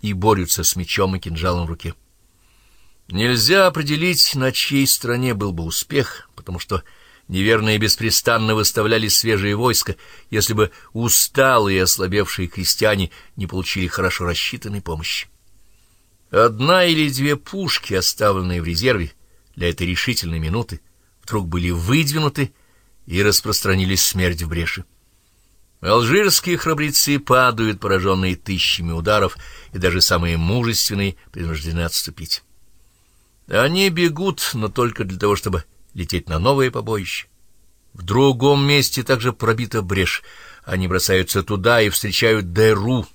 и борются с мечом и кинжалом в руке. Нельзя определить, на чьей стороне был бы успех, потому что неверные беспрестанно выставляли свежие войска, если бы усталые и ослабевшие крестьяне не получили хорошо рассчитанной помощи. Одна или две пушки, оставленные в резерве для этой решительной минуты, вдруг были выдвинуты и распространили смерть в бреши. Алжирские храбрецы падают, пораженные тысячами ударов, и даже самые мужественные принуждены отступить. Они бегут, но только для того, чтобы лететь на новое побоище. В другом месте также пробита брешь. Они бросаются туда и встречают Деру,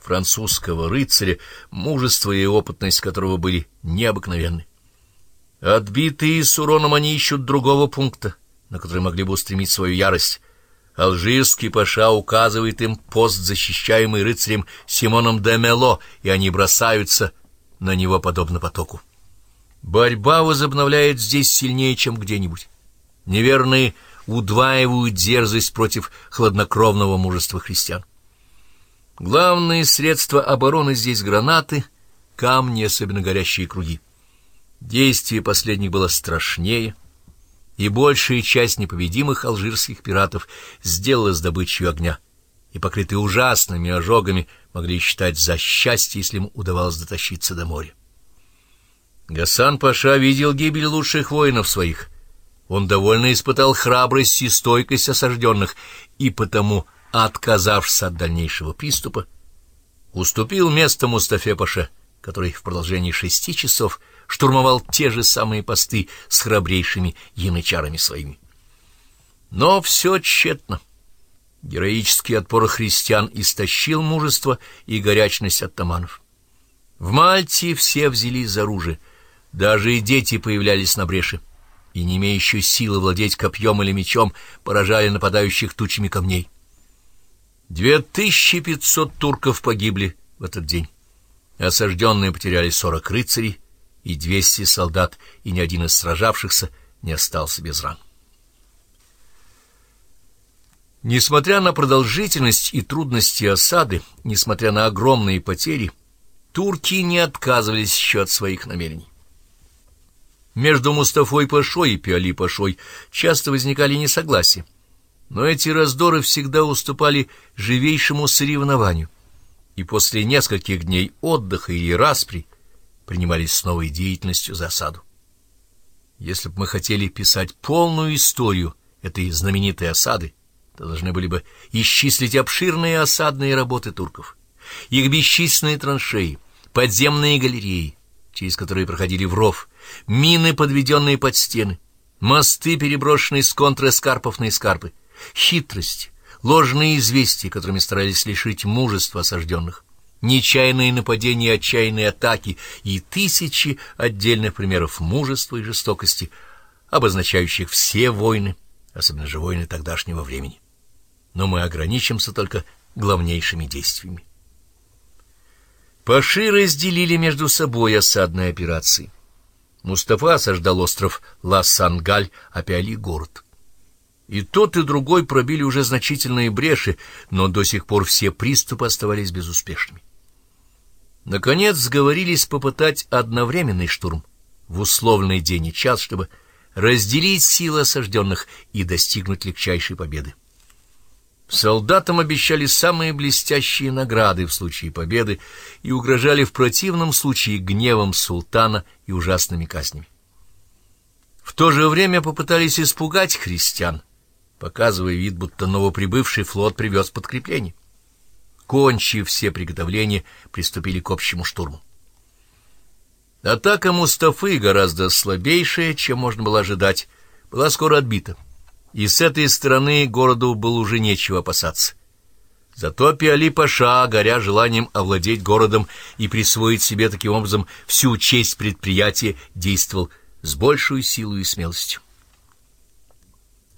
французского рыцаря, мужество и опытность которого были необыкновенны. Отбитые с уроном они ищут другого пункта, на который могли бы устремить свою ярость. Алжирский паша указывает им пост, защищаемый рыцарем Симоном де Мело, и они бросаются на него подобно потоку. Борьба возобновляет здесь сильнее, чем где-нибудь. Неверные удваивают дерзость против хладнокровного мужества христиан. Главные средства обороны здесь гранаты, камни, особенно горящие круги. Действие последних было страшнее, и большая часть непобедимых алжирских пиратов сделала с добычей огня, и, покрытые ужасными ожогами, могли считать за счастье, если им удавалось дотащиться до моря. Гасан Паша видел гибель лучших воинов своих. Он довольно испытал храбрость и стойкость осажденных, и потому, отказавшись от дальнейшего приступа, уступил место Мустафе Паше, который в продолжении шести часов штурмовал те же самые посты с храбрейшими янычарами своими. Но все тщетно. Героический отпор христиан истощил мужество и горячность оттаманов. В Мальте все взялись за оружие — даже и дети появлялись на бреше, и, не имеющие силы владеть копьем или мечом, поражали нападающих тучами камней. Две тысячи пятьсот турков погибли в этот день. Осажденные потеряли сорок рыцарей и двести солдат, и ни один из сражавшихся не остался без ран. Несмотря на продолжительность и трудности осады, несмотря на огромные потери, турки не отказывались еще от своих намерений. Между Мустафой Пашой и Пиали Пашой часто возникали несогласия, но эти раздоры всегда уступали живейшему соревнованию, и после нескольких дней отдыха или распри принимались с новой деятельностью за осаду. Если бы мы хотели писать полную историю этой знаменитой осады, то должны были бы исчислить обширные осадные работы турков, их бесчисленные траншеи, подземные галереи, через которые проходили в ров, мины, подведенные под стены, мосты, переброшенные с контрэскарпов на эскарпы, хитрость, ложные известия, которыми старались лишить мужества осажденных, нечаянные нападения отчаянные атаки и тысячи отдельных примеров мужества и жестокости, обозначающих все войны, особенно же войны тогдашнего времени. Но мы ограничимся только главнейшими действиями. Паши разделили между собой осадные операции. Мустафа осаждал остров Ла-Сангаль, а Пиали — город. И тот, и другой пробили уже значительные бреши, но до сих пор все приступы оставались безуспешными. Наконец сговорились попытать одновременный штурм в условный день и час, чтобы разделить силы осажденных и достигнуть легчайшей победы. Солдатам обещали самые блестящие награды в случае победы и угрожали в противном случае гневом султана и ужасными казнями. В то же время попытались испугать христиан, показывая вид, будто новоприбывший флот привез подкрепление. Кончив все приготовления, приступили к общему штурму. Атака Мустафы, гораздо слабейшая, чем можно было ожидать, была скоро отбита и с этой стороны городу было уже нечего опасаться. Зато Пиали-Паша, горя желанием овладеть городом и присвоить себе таким образом всю честь предприятия, действовал с большей силой и смелостью.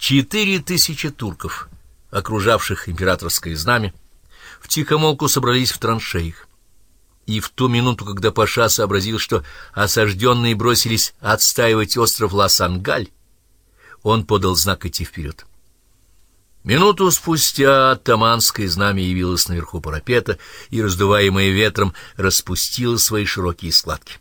Четыре тысячи турков, окружавших императорское знамя, в тихомолку собрались в траншеях. И в ту минуту, когда Паша сообразил, что осажденные бросились отстаивать остров Ла-Сангаль, он подал знак идти вперед. Минуту спустя атаманское знамя явилось наверху парапета и, раздуваемое ветром, распустило свои широкие складки.